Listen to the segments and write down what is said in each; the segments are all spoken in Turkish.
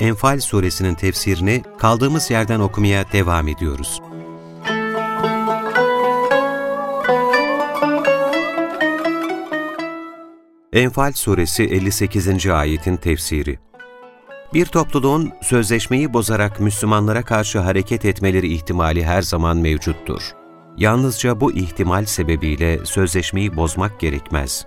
Enfal suresinin tefsirini kaldığımız yerden okumaya devam ediyoruz. Enfal suresi 58. ayetin tefsiri Bir topluluğun sözleşmeyi bozarak Müslümanlara karşı hareket etmeleri ihtimali her zaman mevcuttur. Yalnızca bu ihtimal sebebiyle sözleşmeyi bozmak gerekmez.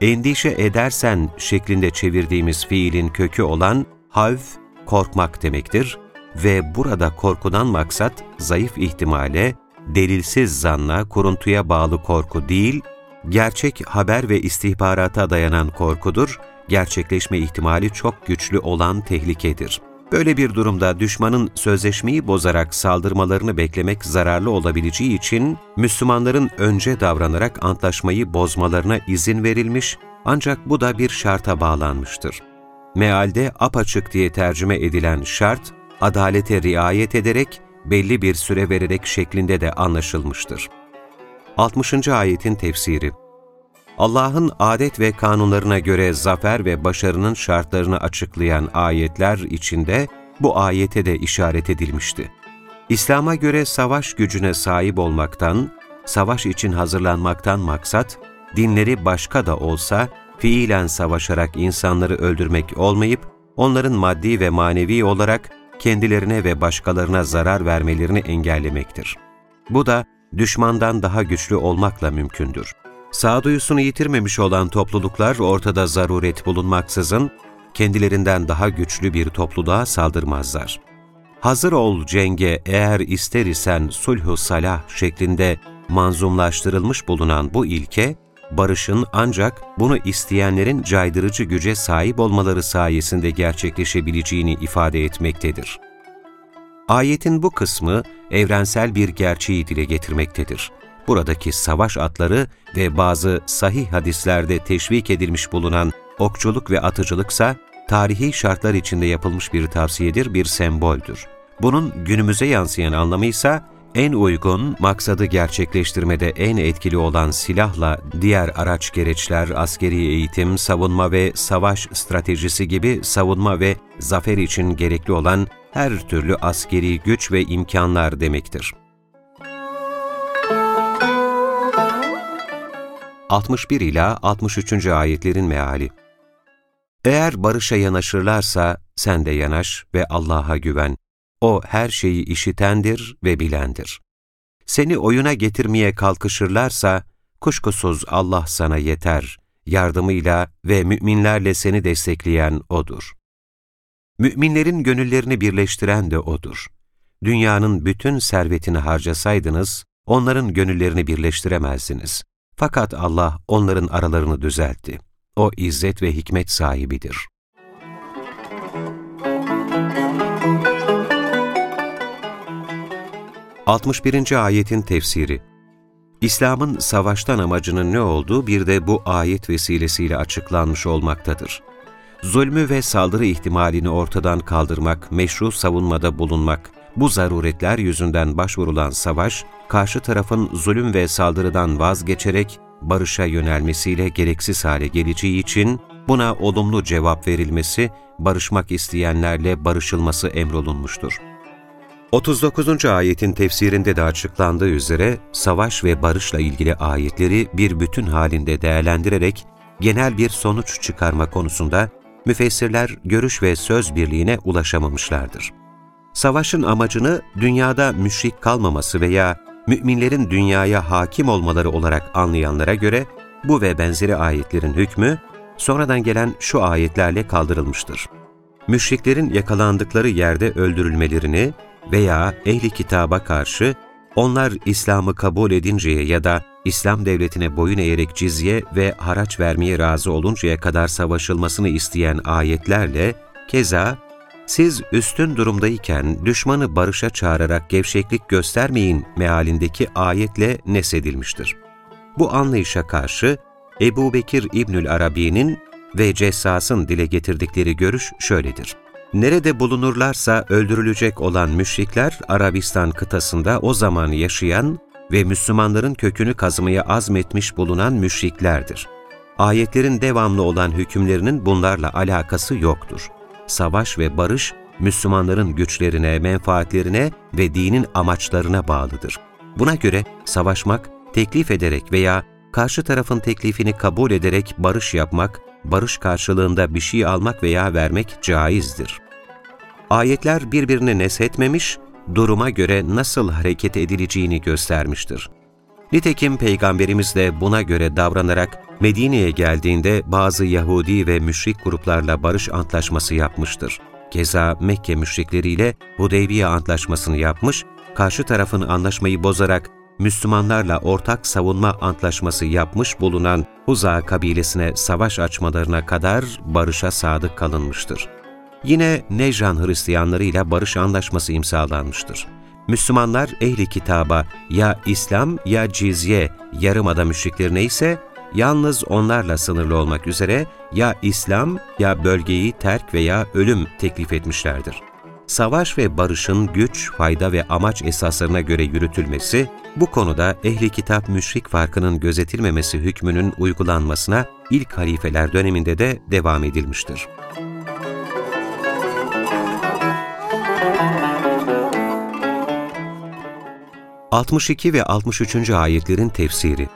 Endişe edersen şeklinde çevirdiğimiz fiilin kökü olan havf, korkmak demektir ve burada korkudan maksat zayıf ihtimale, delilsiz zanla, kuruntuya bağlı korku değil, gerçek haber ve istihbarata dayanan korkudur, gerçekleşme ihtimali çok güçlü olan tehlikedir. Böyle bir durumda düşmanın sözleşmeyi bozarak saldırmalarını beklemek zararlı olabileceği için Müslümanların önce davranarak antlaşmayı bozmalarına izin verilmiş ancak bu da bir şarta bağlanmıştır. Mealde apaçık diye tercüme edilen şart, adalete riayet ederek belli bir süre vererek şeklinde de anlaşılmıştır. 60. ayetin tefsiri Allah'ın adet ve kanunlarına göre zafer ve başarının şartlarını açıklayan ayetler içinde bu ayete de işaret edilmişti. İslam'a göre savaş gücüne sahip olmaktan, savaş için hazırlanmaktan maksat, dinleri başka da olsa fiilen savaşarak insanları öldürmek olmayıp, onların maddi ve manevi olarak kendilerine ve başkalarına zarar vermelerini engellemektir. Bu da düşmandan daha güçlü olmakla mümkündür. Sağduyusunu yitirmemiş olan topluluklar ortada zaruret bulunmaksızın, kendilerinden daha güçlü bir topluluğa saldırmazlar. Hazır ol cenge eğer ister isen sulhu salah şeklinde manzumlaştırılmış bulunan bu ilke, barışın ancak bunu isteyenlerin caydırıcı güce sahip olmaları sayesinde gerçekleşebileceğini ifade etmektedir. Ayetin bu kısmı evrensel bir gerçeği dile getirmektedir. Buradaki savaş atları ve bazı sahih hadislerde teşvik edilmiş bulunan okçuluk ve atıcılıksa tarihi şartlar içinde yapılmış bir tavsiyedir, bir semboldür. Bunun günümüze yansıyan anlamı ise en uygun, maksadı gerçekleştirmede en etkili olan silahla diğer araç gereçler, askeri eğitim, savunma ve savaş stratejisi gibi savunma ve zafer için gerekli olan her türlü askeri güç ve imkanlar demektir. 61 ila 63. ayetlerin meali Eğer barışa yanaşırlarsa sen de yanaş ve Allah'a güven. O her şeyi işitendir ve bilendir. Seni oyuna getirmeye kalkışırlarsa, kuşkusuz Allah sana yeter, yardımıyla ve müminlerle seni destekleyen O'dur. Müminlerin gönüllerini birleştiren de O'dur. Dünyanın bütün servetini harcasaydınız, onların gönüllerini birleştiremezdiniz. Fakat Allah onların aralarını düzeltti. O izzet ve hikmet sahibidir. 61. ayetin tefsiri İslam'ın savaştan amacının ne olduğu bir de bu ayet vesilesiyle açıklanmış olmaktadır. Zulmü ve saldırı ihtimalini ortadan kaldırmak, meşru savunmada bulunmak, bu zaruretler yüzünden başvurulan savaş, karşı tarafın zulüm ve saldırıdan vazgeçerek barışa yönelmesiyle gereksiz hale geleceği için buna olumlu cevap verilmesi, barışmak isteyenlerle barışılması emrolunmuştur. 39. ayetin tefsirinde de açıklandığı üzere savaş ve barışla ilgili ayetleri bir bütün halinde değerlendirerek genel bir sonuç çıkarma konusunda müfessirler görüş ve söz birliğine ulaşamamışlardır. Savaşın amacını dünyada müşrik kalmaması veya müminlerin dünyaya hakim olmaları olarak anlayanlara göre bu ve benzeri ayetlerin hükmü sonradan gelen şu ayetlerle kaldırılmıştır. Müşriklerin yakalandıkları yerde öldürülmelerini veya ehli kitaba karşı onlar İslam'ı kabul edinceye ya da İslam devletine boyun eğerek cizye ve haraç vermeye razı oluncaya kadar savaşılmasını isteyen ayetlerle, keza siz üstün durumdayken düşmanı barışa çağırarak gevşeklik göstermeyin mealindeki ayetle nesedilmiştir. Bu anlayışa karşı Ebu Bekir İbnül Arabi'nin ve Cessas'ın dile getirdikleri görüş şöyledir. Nerede bulunurlarsa öldürülecek olan müşrikler Arabistan kıtasında o zaman yaşayan ve Müslümanların kökünü kazımaya azmetmiş bulunan müşriklerdir. Ayetlerin devamlı olan hükümlerinin bunlarla alakası yoktur. Savaş ve barış, Müslümanların güçlerine, menfaatlerine ve dinin amaçlarına bağlıdır. Buna göre savaşmak, teklif ederek veya karşı tarafın teklifini kabul ederek barış yapmak, barış karşılığında bir şey almak veya vermek caizdir. Ayetler birbirini neshetmemiş, duruma göre nasıl hareket edileceğini göstermiştir. Nitekim Peygamberimiz de buna göre davranarak Medine'ye geldiğinde bazı Yahudi ve müşrik gruplarla barış antlaşması yapmıştır. Keza Mekke müşrikleriyle Hudeybiye antlaşmasını yapmış, karşı tarafın anlaşmayı bozarak Müslümanlarla ortak savunma antlaşması yapmış bulunan Huza kabilesine savaş açmalarına kadar barışa sadık kalınmıştır. Yine Nejran Hristiyanlarıyla barış anlaşması imzalanmıştır. Müslümanlar ehli kitaba ya İslam ya cizye yarımada müşriklerine ise yalnız onlarla sınırlı olmak üzere ya İslam ya bölgeyi terk veya ölüm teklif etmişlerdir. Savaş ve barışın güç, fayda ve amaç esaslarına göre yürütülmesi, bu konuda ehli kitap müşrik farkının gözetilmemesi hükmünün uygulanmasına ilk halifeler döneminde de devam edilmiştir. 62 ve 63. ayetlerin tefsiri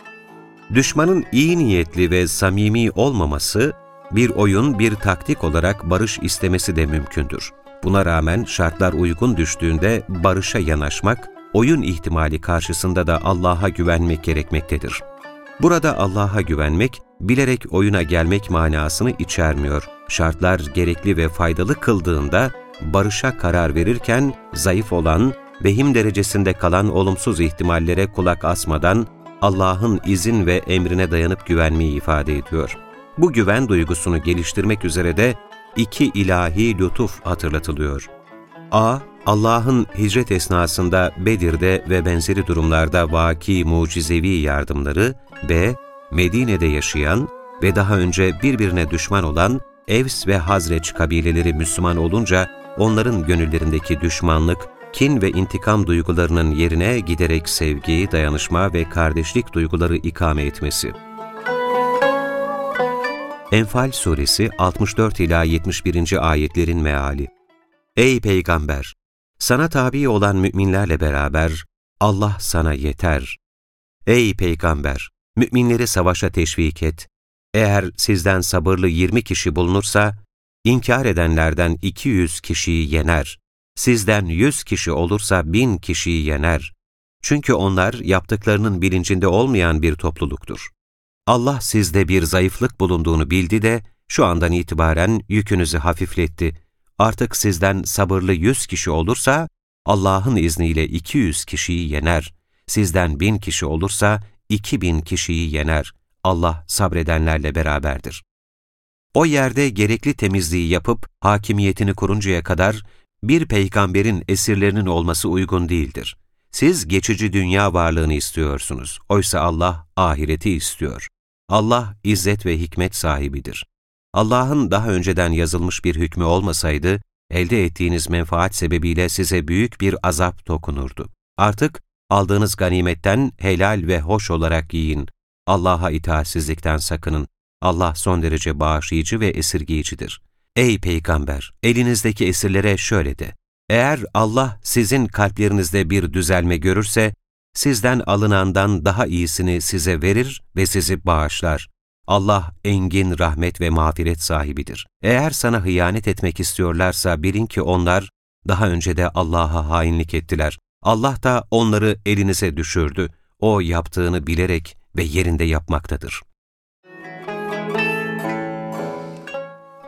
Düşmanın iyi niyetli ve samimi olmaması, bir oyun, bir taktik olarak barış istemesi de mümkündür. Buna rağmen şartlar uygun düştüğünde barışa yanaşmak, oyun ihtimali karşısında da Allah'a güvenmek gerekmektedir. Burada Allah'a güvenmek, bilerek oyuna gelmek manasını içermiyor. Şartlar gerekli ve faydalı kıldığında, barışa karar verirken zayıf olan, vehim derecesinde kalan olumsuz ihtimallere kulak asmadan Allah'ın izin ve emrine dayanıp güvenmeyi ifade ediyor. Bu güven duygusunu geliştirmek üzere de iki ilahi lütuf hatırlatılıyor. A. Allah'ın hicret esnasında Bedir'de ve benzeri durumlarda vaki mucizevi yardımları, B. Medine'de yaşayan ve daha önce birbirine düşman olan Evs ve Hazreç kabileleri Müslüman olunca onların gönüllerindeki düşmanlık, kin ve intikam duygularının yerine giderek sevgi, dayanışma ve kardeşlik duyguları ikame etmesi. Enfal Suresi 64 ila 71. ayetlerin meali. Ey peygamber, sana tabi olan müminlerle beraber Allah sana yeter. Ey peygamber, müminleri savaşa teşvik et. Eğer sizden sabırlı 20 kişi bulunursa, inkar edenlerden 200 kişiyi yener. Sizden yüz kişi olursa bin kişiyi yener. Çünkü onlar yaptıklarının bilincinde olmayan bir topluluktur. Allah sizde bir zayıflık bulunduğunu bildi de şu andan itibaren yükünüzü hafifletti. Artık sizden sabırlı yüz kişi olursa Allah'ın izniyle iki yüz kişiyi yener. Sizden bin kişi olursa iki bin kişiyi yener. Allah sabredenlerle beraberdir. O yerde gerekli temizliği yapıp hakimiyetini kuruncaya kadar bir peygamberin esirlerinin olması uygun değildir. Siz geçici dünya varlığını istiyorsunuz. Oysa Allah ahireti istiyor. Allah izzet ve hikmet sahibidir. Allah'ın daha önceden yazılmış bir hükmü olmasaydı, elde ettiğiniz menfaat sebebiyle size büyük bir azap dokunurdu. Artık aldığınız ganimetten helal ve hoş olarak yiyin. Allah'a itaatsizlikten sakının. Allah son derece bağışlayıcı ve esirgeyicidir. Ey peygamber! Elinizdeki esirlere şöyle de. Eğer Allah sizin kalplerinizde bir düzelme görürse, sizden alınandan daha iyisini size verir ve sizi bağışlar. Allah engin rahmet ve mağfiret sahibidir. Eğer sana hıyanet etmek istiyorlarsa bilin ki onlar daha önce de Allah'a hainlik ettiler. Allah da onları elinize düşürdü. O yaptığını bilerek ve yerinde yapmaktadır.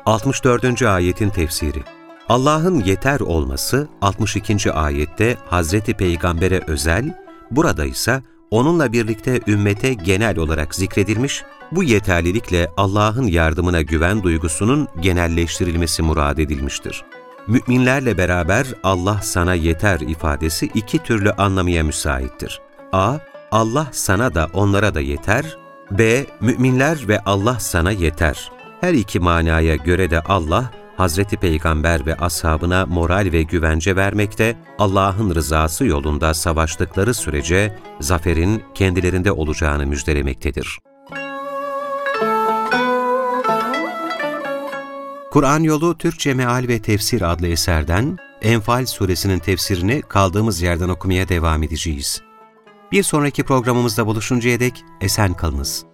64. Ayetin Tefsiri Allah'ın yeter olması 62. ayette Hazreti Peygamber'e özel, burada ise onunla birlikte ümmete genel olarak zikredilmiş, bu yeterlilikle Allah'ın yardımına güven duygusunun genelleştirilmesi murad edilmiştir. Müminlerle beraber Allah sana yeter ifadesi iki türlü anlamaya müsaittir. A. Allah sana da onlara da yeter. B. Müminler ve Allah sana yeter. Her iki manaya göre de Allah, Hazreti Peygamber ve ashabına moral ve güvence vermekte, Allah'ın rızası yolunda savaştıkları sürece zaferin kendilerinde olacağını müjdelemektedir. Kur'an Yolu Türkçe Meal ve Tefsir adlı eserden Enfal suresinin tefsirini kaldığımız yerden okumaya devam edeceğiz. Bir sonraki programımızda buluşuncaya dek esen kalınız.